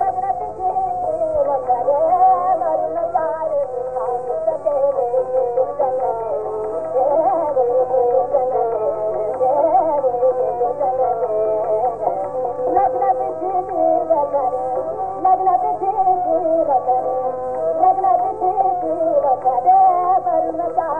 مگنت جي وي مرو سال جني جئي پوج جئي ڀيج لڳنت جي جڳ ر جي گي وغيري لڳنت جئي ڳي وکدي مرو چال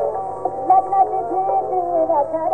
जी रखार